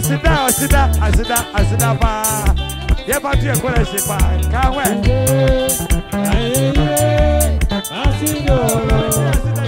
asida asida asida asida paa yẹ bá tún ẹkọ rẹ ṣe pa káwẹ. ayé ayé asida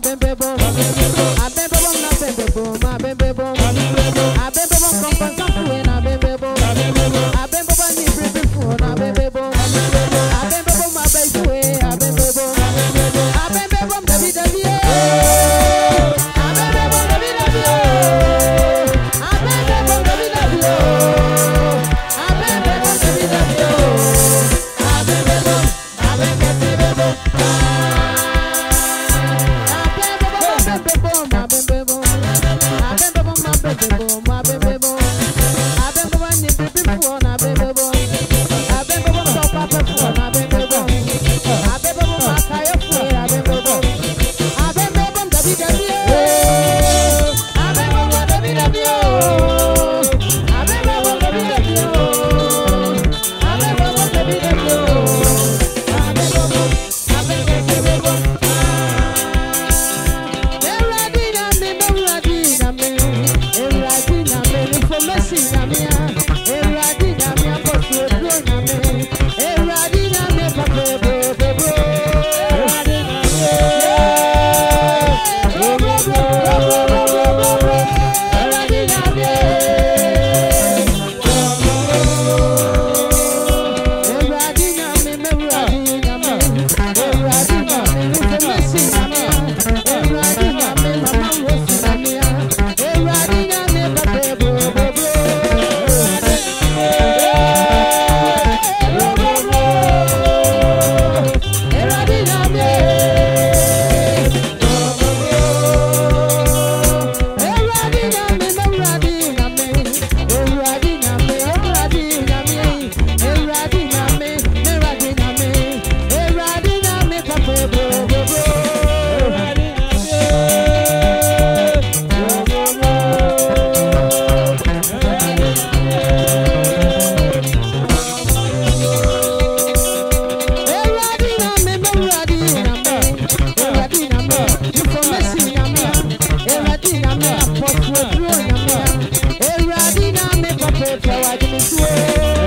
bem bebo, bebê wanna I can swear.